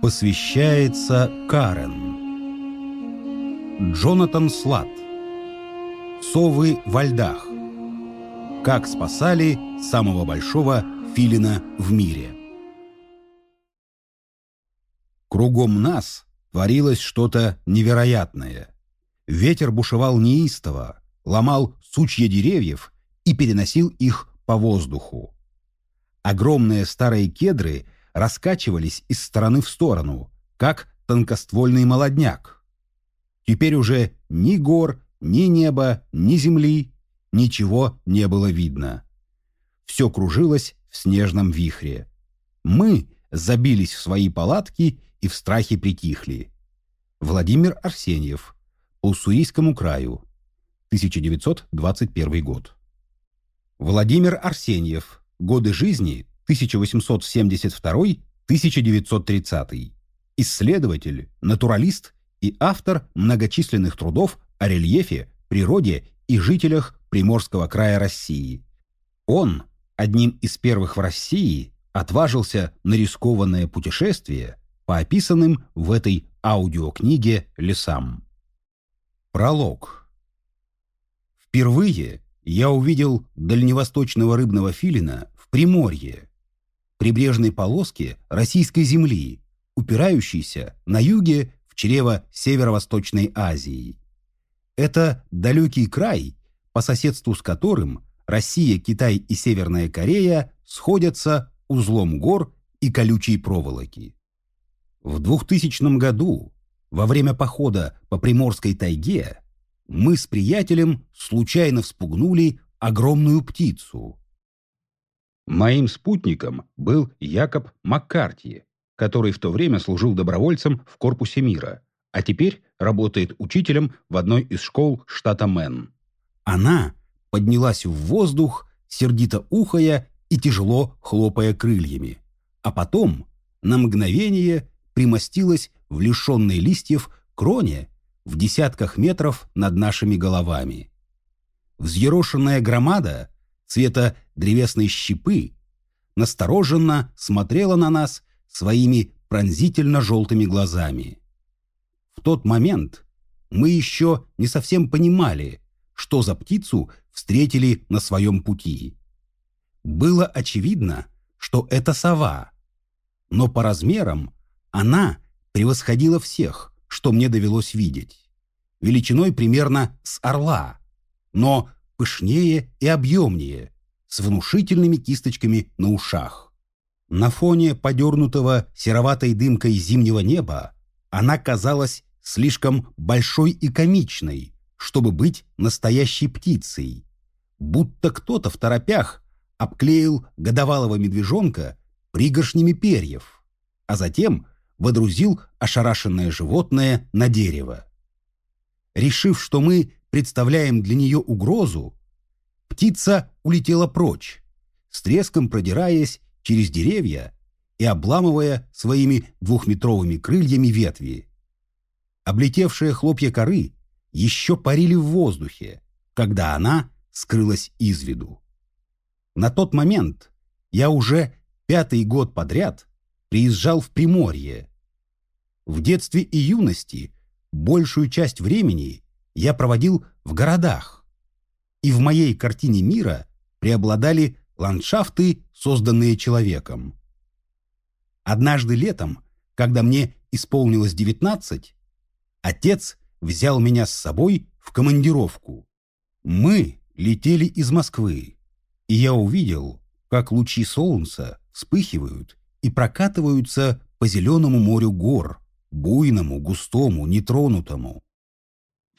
Посвящается Карен. Джонатан Слат. Совы во льдах. Как спасали самого большого филина в мире. Кругом нас творилось что-то невероятное. Ветер бушевал неистово, ломал сучья деревьев и переносил их по воздуху. Огромные старые кедры раскачивались из стороны в сторону, как тонкоствольный молодняк. Теперь уже ни гор, ни неба, ни земли, ничего не было видно. Все кружилось в снежном вихре. Мы забились в свои палатки и в страхе притихли. Владимир Арсеньев. По Уссурийскому краю. 1921 год. Владимир Арсеньев. Годы жизни 1872-1930. Исследователь, натуралист и автор многочисленных трудов о рельефе, природе и жителях Приморского края России. Он одним из первых в России отважился на рискованное путешествие по описанным в этой аудиокниге лесам. Пролог. Впервые я увидел дальневосточного рыбного филина в Приморье, прибрежной полоске российской земли, упирающейся на юге в чрево Северо-Восточной Азии. Это далекий край, по соседству с которым Россия, Китай и Северная Корея сходятся узлом гор и колючей проволоки. В 2000 году, во время похода по Приморской тайге, мы с приятелем случайно вспугнули огромную птицу. Моим спутником был Якоб Маккарти, который в то время служил добровольцем в Корпусе мира, а теперь работает учителем в одной из школ штата Мэн. Она поднялась в воздух, сердито ухая и тяжело хлопая крыльями, а потом на мгновение примостилась в лишенной листьев кроне в десятках метров над нашими головами. Взъерошенная громада цвета древесной щепы настороженно смотрела на нас своими пронзительно-желтыми глазами. В тот момент мы еще не совсем понимали, что за птицу встретили на своем пути. Было очевидно, что это сова, но по размерам она превосходила всех, что мне довелось видеть. Величиной примерно с орла, но пышнее и объемнее, с внушительными кисточками на ушах. На фоне подернутого сероватой дымкой зимнего неба она казалась слишком большой и комичной, чтобы быть настоящей птицей. Будто кто-то в торопях обклеил годовалого медвежонка пригоршнями перьев, а затем водрузил ошарашенное животное на дерево. Решив, что мы представляем для нее угрозу, птица улетела прочь, с треском продираясь через деревья и обламывая своими двухметровыми крыльями ветви. Облетевшие хлопья коры еще парили в воздухе, когда она скрылась из виду. На тот момент я уже пятый год подряд приезжал в Приморье, в детстве и юности большую часть времени я проводил в городах. И в моей картине мира преобладали ландшафты, созданные человеком. Однажды летом, когда мне исполнилось 19, отец взял меня с собой в командировку. Мы летели из Москвы, и я увидел, как лучи солнца вспыхивают и прокатываются по зеленому морю гор, буйному, густому, нетронутому.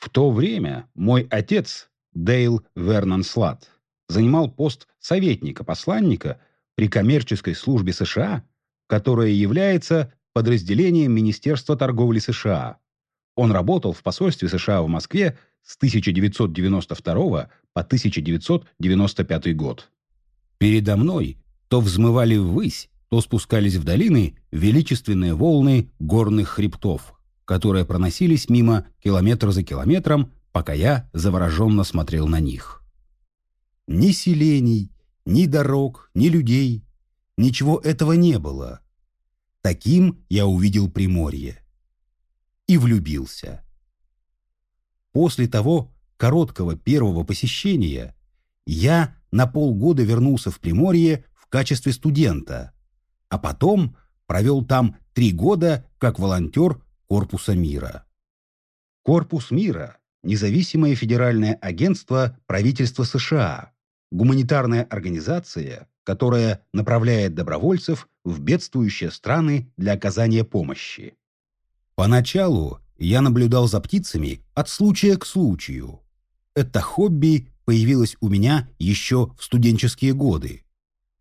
В то время мой отец, Дейл Вернон Слат, занимал пост советника-посланника при коммерческой службе США, которая является подразделением Министерства торговли США. Он работал в посольстве США в Москве с 1992 по 1995 год. Передо мной то взмывали ввысь то спускались в долины величественные волны горных хребтов, которые проносились мимо километр за километром, пока я завороженно смотрел на них. Ни селений, ни дорог, ни людей, ничего этого не было. Таким я увидел Приморье. И влюбился. После того короткого первого посещения я на полгода вернулся в Приморье в качестве студента, а потом провел там три года как волонтер Корпуса мира. Корпус мира – независимое федеральное агентство правительства США, гуманитарная организация, которая направляет добровольцев в бедствующие страны для оказания помощи. Поначалу я наблюдал за птицами от случая к случаю. Это хобби появилось у меня еще в студенческие годы.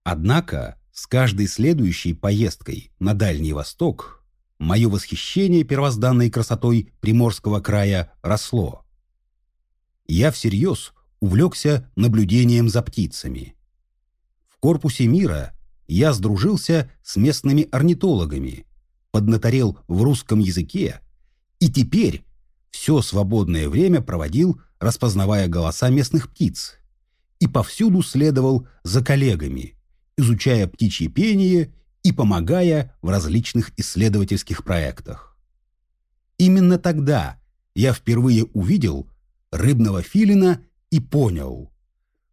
Однако с каждой следующей поездкой на Дальний Восток мое восхищение первозданной красотой Приморского края росло. Я всерьез увлекся наблюдением за птицами. В корпусе мира я сдружился с местными орнитологами, поднаторел в русском языке и теперь все свободное время проводил, распознавая голоса местных птиц, и повсюду следовал за коллегами, изучая птичье пение и помогая в различных исследовательских проектах. Именно тогда я впервые увидел рыбного филина и понял,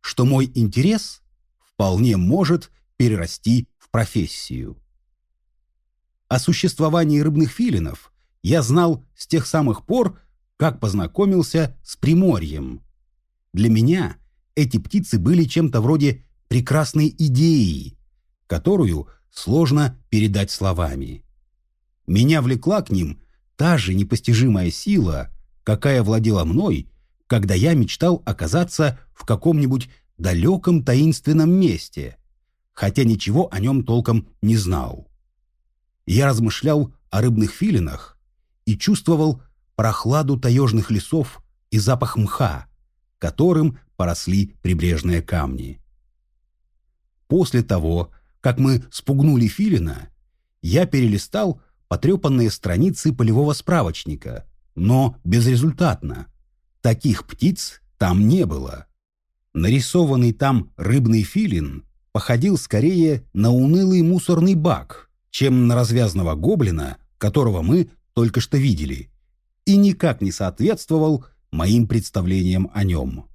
что мой интерес вполне может перерасти в профессию. О существовании рыбных филинов я знал с тех самых пор, как познакомился с Приморьем. Для меня эти птицы были чем-то вроде прекрасной идеей, которую сложно передать словами. Меня влекла к ним та же непостижимая сила, какая владела мной, когда я мечтал оказаться в каком-нибудь далеком таинственном месте, хотя ничего о нем толком не знал. Я размышлял о рыбных филинах и чувствовал прохладу таежных лесов и запах мха, которым поросли прибрежные камни. После того, как мы спугнули филина, я перелистал потрепанные страницы полевого справочника, но безрезультатно. Таких птиц там не было. Нарисованный там рыбный филин походил скорее на унылый мусорный бак, чем на развязного гоблина, которого мы только что видели, и никак не соответствовал моим представлениям о нем.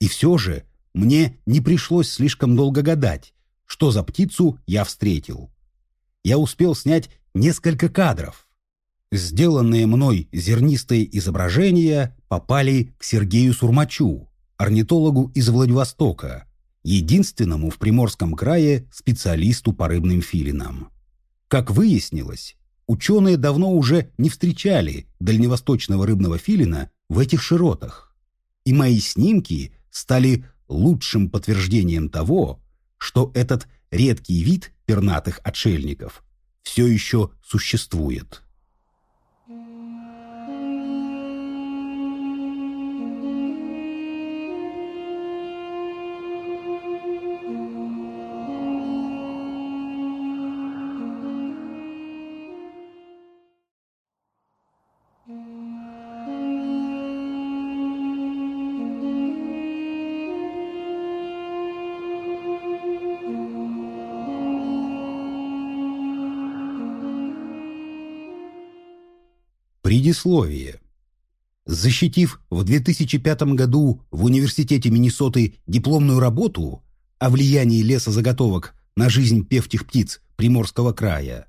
И все же мне не пришлось слишком долго гадать, что за птицу я встретил. Я успел снять несколько кадров. Сделанные мной зернистые изображения попали к Сергею Сурмачу, орнитологу из Владивостока, единственному в Приморском крае специалисту по рыбным филинам. Как выяснилось, ученые давно уже не встречали дальневосточного рыбного филина в этих широтах, и мои снимки стали лучшим подтверждением того, что этот редкий вид пернатых отшельников все еще существует. Предисловие. Защитив в 2005 году в Университете Миннесоты дипломную работу о влиянии лесозаготовок на жизнь певчих птиц Приморского края,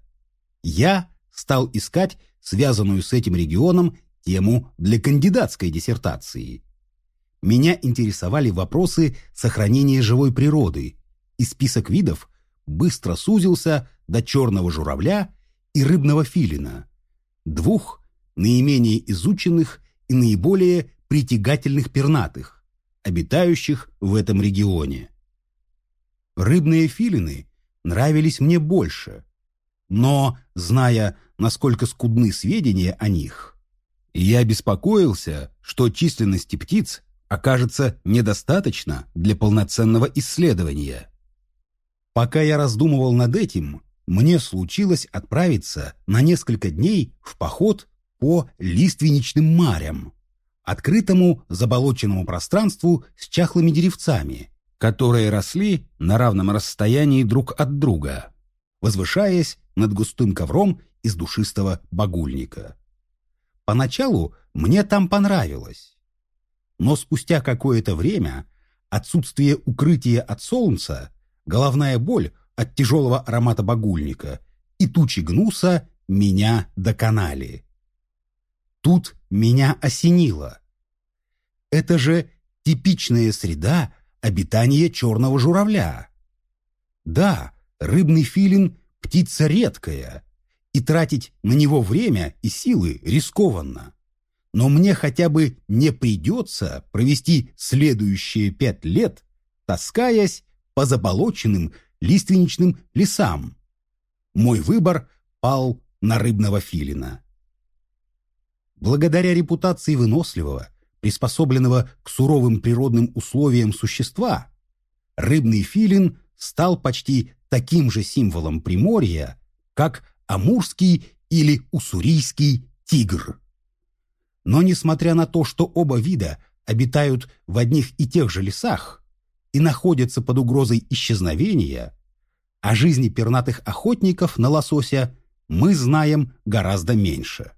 я стал искать связанную с этим регионом тему для кандидатской диссертации. Меня интересовали вопросы сохранения живой природы, и список видов быстро сузился до черного журавля и рыбного филина, двух наименее изученных и наиболее притягательных пернатых, обитающих в этом регионе. Рыбные филины нравились мне больше, но, зная, насколько скудны сведения о них, я беспокоился, что численности птиц окажется недостаточно для полноценного исследования. Пока я раздумывал над этим, мне случилось отправиться на несколько дней в поход по лиственничным марям, открытому заболоченному пространству с чахлыми деревцами, которые росли на равном расстоянии друг от друга. возвышаясь над густым ковром из душистого багульника. Поначалу мне там понравилось. Но спустя какое-то время отсутствие укрытия от солнца, головная боль от тяжелого аромата багульника и тучи гнуса меня доконали. Тут меня осенило. Это же типичная среда обитания черного журавля. Да, рыбный филин – птица редкая, и тратить на него время и силы рискованно. Но мне хотя бы не придется провести следующие пять лет, таскаясь по заболоченным лиственничным лесам. Мой выбор пал на рыбного филина. Благодаря репутации выносливого, приспособленного к суровым природным условиям существа, рыбный филин стал почти таким же символом Приморья, как амурский или уссурийский тигр. Но несмотря на то, что оба вида обитают в одних и тех же лесах и находятся под угрозой исчезновения, о жизни пернатых охотников на лосося мы знаем гораздо меньше.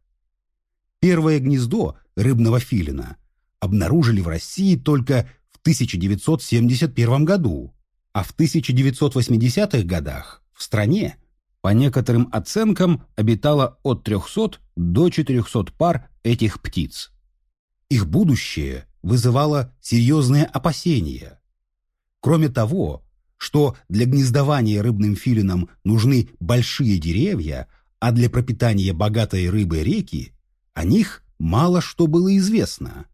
Первое гнездо рыбного филина обнаружили в России только в 1971 году, а в 1980-х годах в стране, по некоторым оценкам, обитало от 300 до 400 пар этих птиц. Их будущее вызывало серьезные опасения. Кроме того, что для гнездования рыбным филинам нужны большие деревья, а для пропитания богатой рыбы реки о них мало что было известно.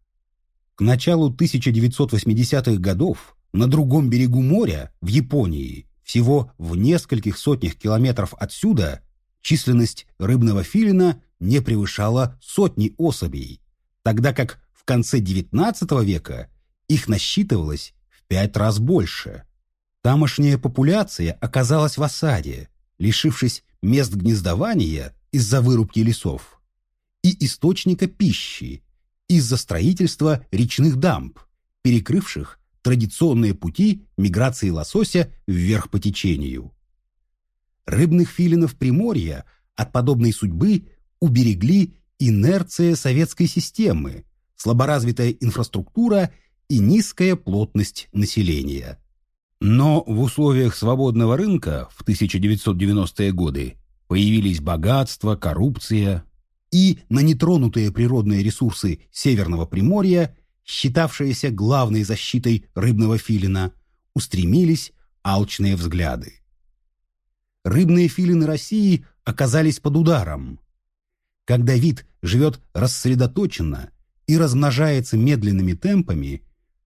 К началу 1980-х годов на другом берегу моря, в Японии, всего в нескольких сотнях километров отсюда, численность рыбного филина не превышала сотни особей, тогда как в конце XIX века их насчитывалось в пять раз больше. Тамошняя популяция оказалась в осаде, лишившись мест гнездования из-за вырубки лесов и источника пищи из-за строительства речных дамб, перекрывших традиционные пути миграции лосося вверх по течению. Рыбных филинов Приморья от подобной судьбы уберегли инерция советской системы, слаборазвитая инфраструктура и низкая плотность населения. Но в условиях свободного рынка в 1990-е годы появились богатство, коррупция, и на нетронутые природные ресурсы Северного Приморья, считавшиеся главной защитой рыбного филина, устремились алчные взгляды. Рыбные филины России оказались под ударом. Когда вид живет рассредоточенно и размножается медленными темпами,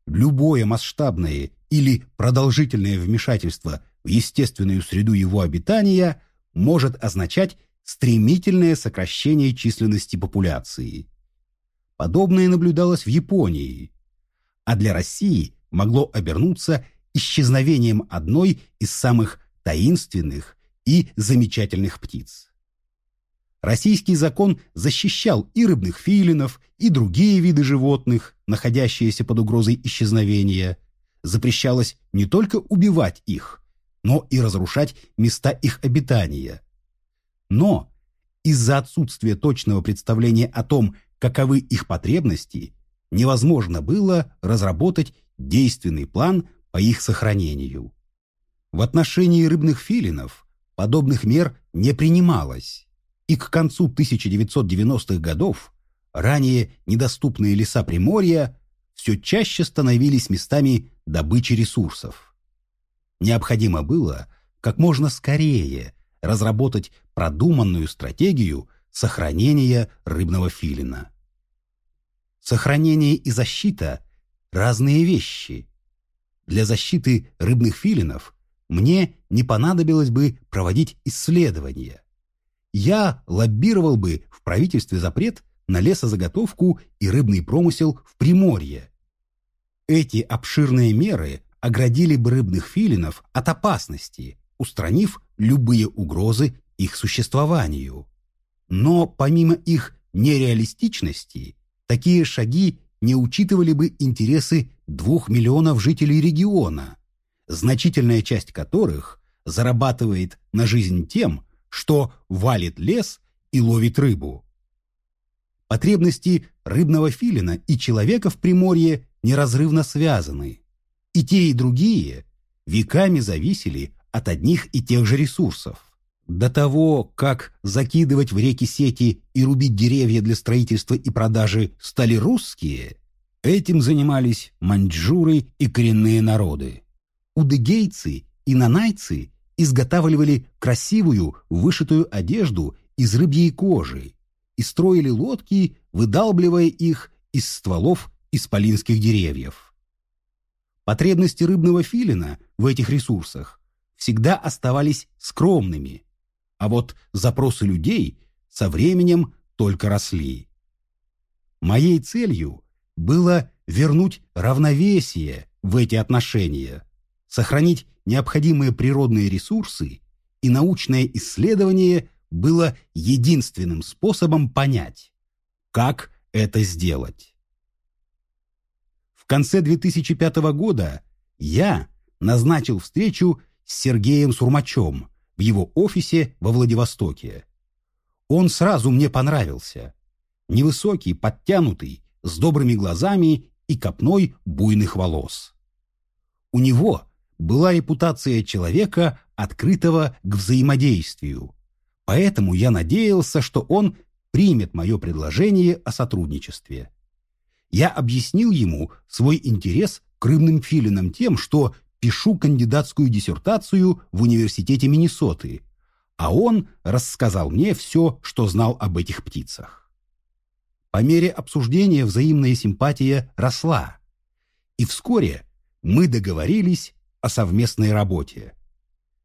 любое масштабное или продолжительное вмешательство в естественную среду его обитания может означать стремительное сокращение численности популяции. Подобное наблюдалось в Японии, а для России могло обернуться исчезновением одной из самых таинственных и замечательных птиц. Российский закон защищал и рыбных филинов, и другие виды животных, находящиеся под угрозой исчезновения. Запрещалось не только убивать их, но и разрушать места их обитания. Но из-за отсутствия точного представления о том, каковы их потребности, невозможно было разработать действенный план по их сохранению. В отношении рыбных филинов подобных мер не принималось и к концу 1990-х годов ранее недоступные леса Приморья все чаще становились местами добычи ресурсов. Необходимо было как можно скорее разработать продуманную стратегию сохранения рыбного филина. Сохранение и защита – разные вещи. Для защиты рыбных филинов мне не понадобилось бы проводить исследования я лоббировал бы в правительстве запрет на лесозаготовку и рыбный промысел в Приморье. Эти обширные меры оградили бы рыбных филинов от опасности, устранив любые угрозы их существованию. Но помимо их нереалистичности, такие шаги не учитывали бы интересы двух миллионов жителей региона, значительная часть которых зарабатывает на жизнь тем, что валит лес и ловит рыбу. Потребности рыбного филина и человека в Приморье неразрывно связаны. И те, и другие веками зависели от одних и тех же ресурсов. До того, как закидывать в реки сети и рубить деревья для строительства и продажи стали русские, этим занимались маньчжуры и коренные народы. Удыгейцы и нанайцы изготавливали красивую вышитую одежду из рыбьей кожи и строили лодки, выдалбливая их из стволов исполинских деревьев. Потребности рыбного филина в этих ресурсах всегда оставались скромными, а вот запросы людей со временем только росли. Моей целью было вернуть равновесие в эти отношения, сохранить необходимые природные ресурсы, и научное исследование было единственным способом понять, как это сделать. В конце 2005 года я назначил встречу с Сергеем Сурмачом в его офисе во Владивостоке. Он сразу мне понравился. Невысокий, подтянутый, с добрыми глазами и копной буйных волос. У него была репутация человека, открытого к взаимодействию, Поэтому я надеялся, что он примет мое предложение о сотрудничестве. Я объяснил ему свой интерес к рыбным филинам тем, что пишу кандидатскую диссертацию в университете Миннесоты, а он рассказал мне все, что знал об этих птицах. По мере обсуждения взаимная симпатия росла, и вскоре мы договорились о совместной работе.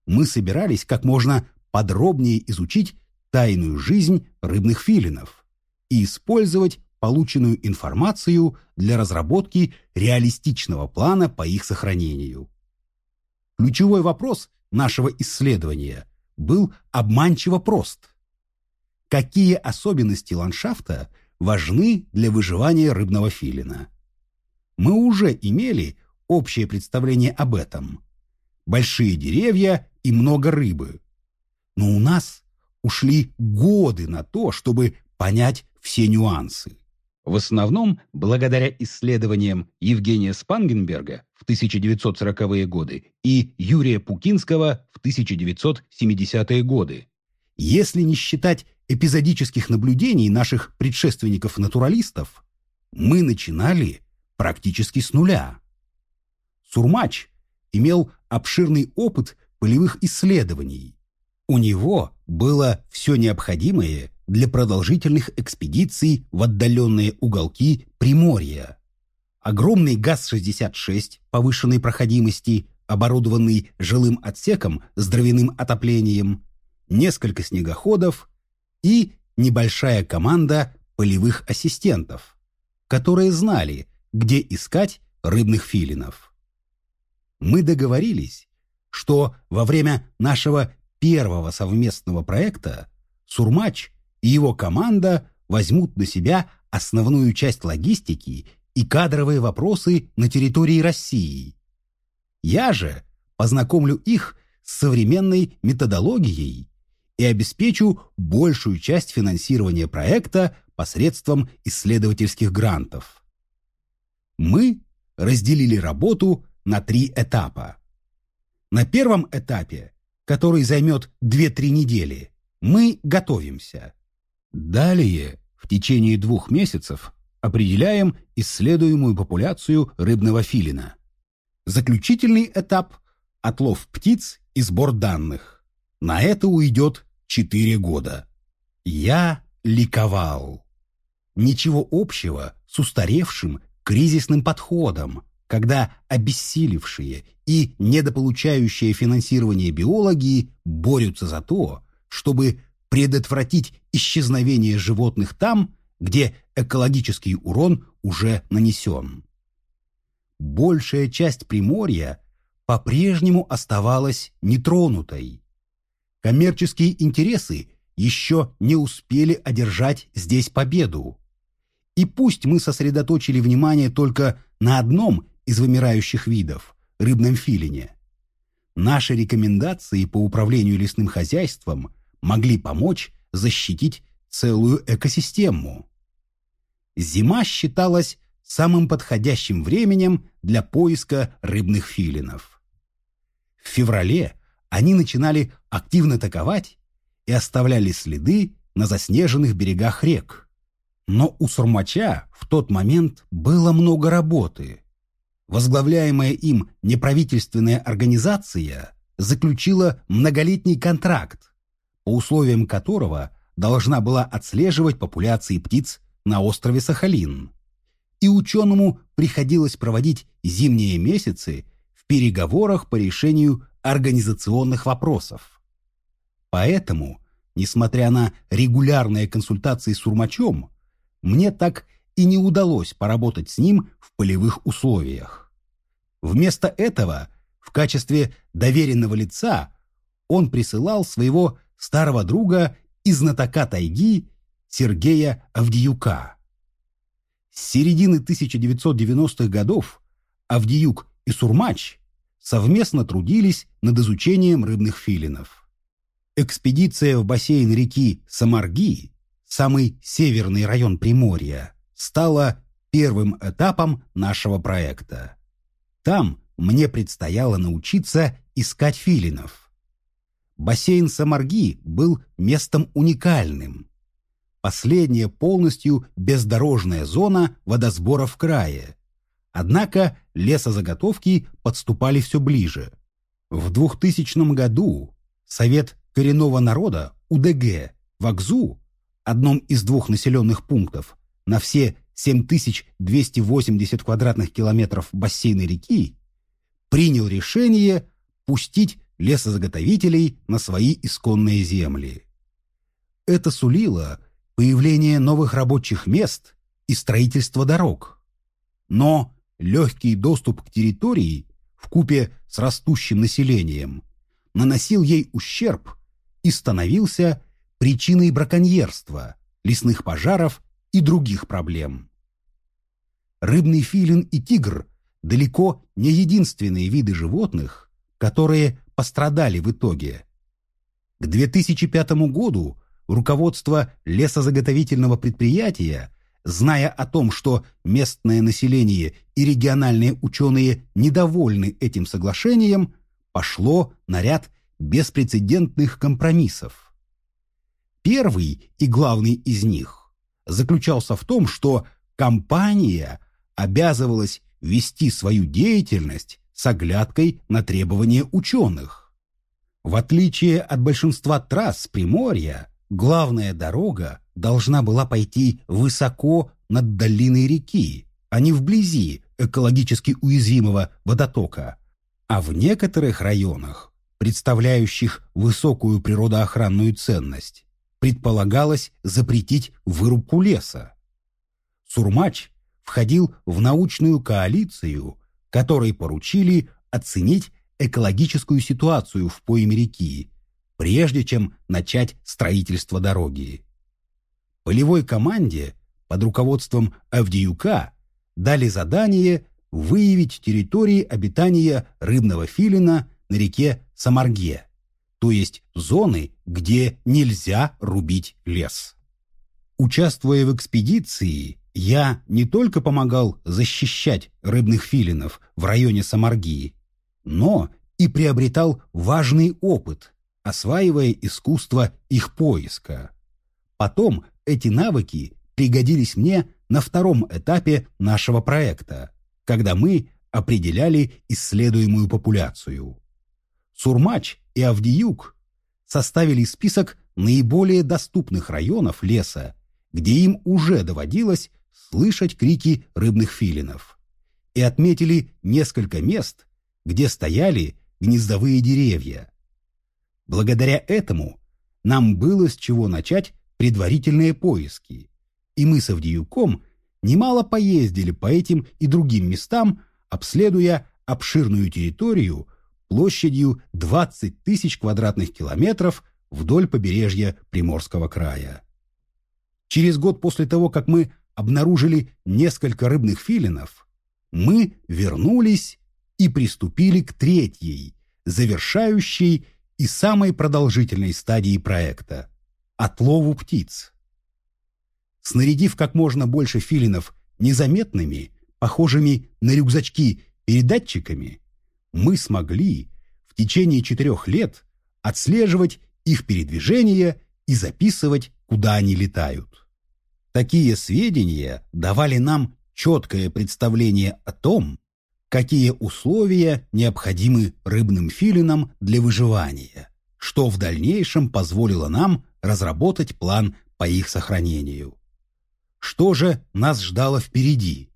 Мы собирались как можно подробнее изучить тайную жизнь рыбных филинов и использовать полученную информацию для разработки реалистичного плана по их сохранению. Ключевой вопрос нашего исследования был обманчиво прост. Какие особенности ландшафта важны для выживания рыбного филина? Мы уже имели общее представление об этом. Большие деревья и много рыбы. Но у нас ушли годы на то, чтобы понять все нюансы. В основном благодаря исследованиям Евгения Спангенберга в 1940-е годы и Юрия Пукинского в 1970-е годы. Если не считать эпизодических наблюдений наших предшественников-натуралистов, мы начинали практически с нуля. Сурмач имел обширный опыт полевых исследований, у него было все необходимое для продолжительных экспедиций в отдаленные уголки Приморья. Огромный ГАЗ-66 повышенной проходимости, оборудованный жилым отсеком с дровяным отоплением, несколько снегоходов и небольшая команда полевых ассистентов, которые знали, где искать рыбных филинов. Мы договорились, что во время нашего первого совместного проекта Сурмач и его команда возьмут на себя основную часть логистики и кадровые вопросы на территории России. Я же познакомлю их с современной методологией и обеспечу большую часть финансирования проекта посредством исследовательских грантов. Мы разделили работу на три этапа. На первом этапе который займет 2-3 недели, мы готовимся. Далее, в течение двух месяцев, определяем исследуемую популяцию рыбного филина. Заключительный этап – отлов птиц и сбор данных. На это уйдет 4 года. Я ликовал. Ничего общего с устаревшим кризисным подходом, когда обессилевшие и недополучающие финансирование биологи борются за то, чтобы предотвратить исчезновение животных там, где экологический урон уже нанесен. Большая часть Приморья по-прежнему оставалась нетронутой. Коммерческие интересы еще не успели одержать здесь победу. И пусть мы сосредоточили внимание только на одном из вымирающих видов – рыбном филине. наши рекомендации по управлению лесным хозяйством могли помочь защитить целую экосистему. Зима считалась самым подходящим временем для поиска рыбных филинов. В феврале они начинали активно атаковать и оставляли следы на заснеженных берегах рек. Но у Сурмача в тот момент было много работы. Возглавляемая им неправительственная организация заключила многолетний контракт, по условиям которого должна была отслеживать популяции птиц на острове Сахалин. И ученому приходилось проводить зимние месяцы в переговорах по решению организационных вопросов. Поэтому, несмотря на регулярные консультации с Урмачом, мне так и не удалось поработать с ним в полевых условиях. Вместо этого, в качестве доверенного лица, он присылал своего старого друга и знатока тайги Сергея Авдиюка. С середины 1990-х годов Авдиюк и Сурмач совместно трудились над изучением рыбных филинов. Экспедиция в бассейн реки Самарги, самый северный район Приморья, стала первым этапом нашего проекта. Там мне предстояло научиться искать филинов. Бассейн Самарги был местом уникальным. Последняя полностью бездорожная зона водосбора в крае, Однако лесозаготовки подступали все ближе. В 2000 году Совет коренного народа УДГ в Акзу, одном из двух населенных пунктов, на все 7280 квадратных километров бассейна реки, принял решение пустить лесозаготовителей на свои исконные земли. Это сулило появление новых рабочих мест и строительство дорог. Но легкий доступ к территории в купе с растущим населением наносил ей ущерб и становился причиной браконьерства, лесных пожаров и других проблем. Рыбный филин и тигр далеко не единственные виды животных, которые пострадали в итоге. К 2005 году руководство лесозаготовительного предприятия зная о том, что местное население и региональные ученые недовольны этим соглашением, пошло на ряд беспрецедентных компромиссов. Первый и главный из них заключался в том, что компания обязывалась вести свою деятельность с оглядкой на требования ученых. В отличие от большинства трасс Приморья, главная дорога должна была пойти высоко над долиной реки, а не вблизи экологически уязвимого водотока, а в некоторых районах, представляющих высокую природоохранную ценность, предполагалось запретить вырубку леса. Сурмач входил в научную коалицию, которой поручили оценить экологическую ситуацию в пойме реки, прежде чем начать строительство дороги. Полевой команде под руководством Авдиюка дали задание выявить территории обитания рыбного филина на реке Самарге, то есть зоны, где нельзя рубить лес. Участвуя в экспедиции, я не только помогал защищать рыбных филинов в районе Самарги, но и приобретал важный опыт, осваивая искусство их поиска. Потом эти навыки пригодились мне на втором этапе нашего проекта, когда мы определяли исследуемую популяцию. Сурмач и Авдиюк составили список наиболее доступных районов леса, где им уже доводилось слышать крики рыбных филинов, и отметили несколько мест, где стояли гнездовые деревья. Благодаря этому нам было с чего начать предварительные поиски, и мы с Авдеюком немало поездили по этим и другим местам, обследуя обширную территорию площадью 20 тысяч квадратных километров вдоль побережья Приморского края. Через год после того, как мы обнаружили несколько рыбных филинов, мы вернулись и приступили к третьей, завершающей и самой продолжительной стадии проекта – отлову птиц. Снарядив как можно больше филинов незаметными, похожими на рюкзачки передатчиками, мы смогли в течение четырех лет отслеживать их передвижение и записывать, куда они летают. Такие сведения давали нам четкое представление о том, какие условия необходимы рыбным филинам для выживания, что в дальнейшем позволило нам разработать план по их сохранению. Что же нас ждало впереди?